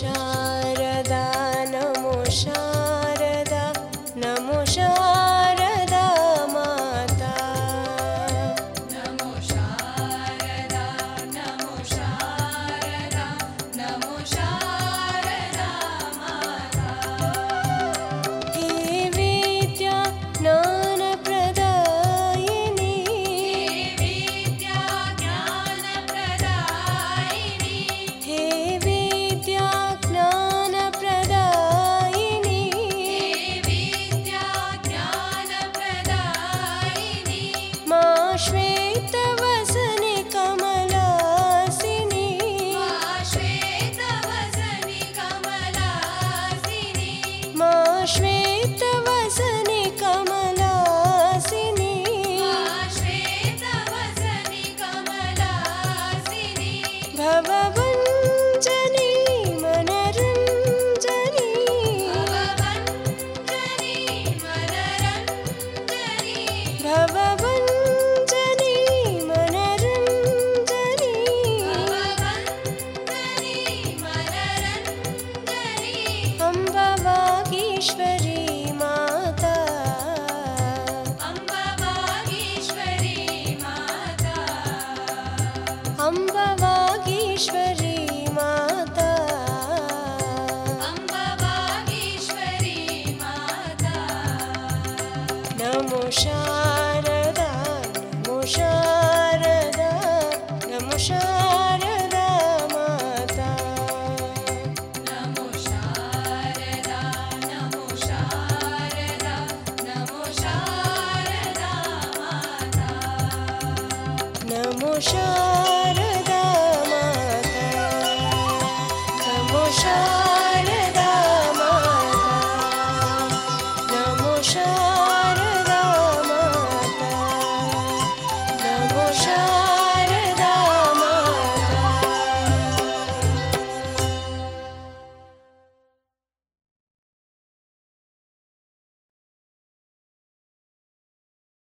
NaMo Sharada NaMo Sharada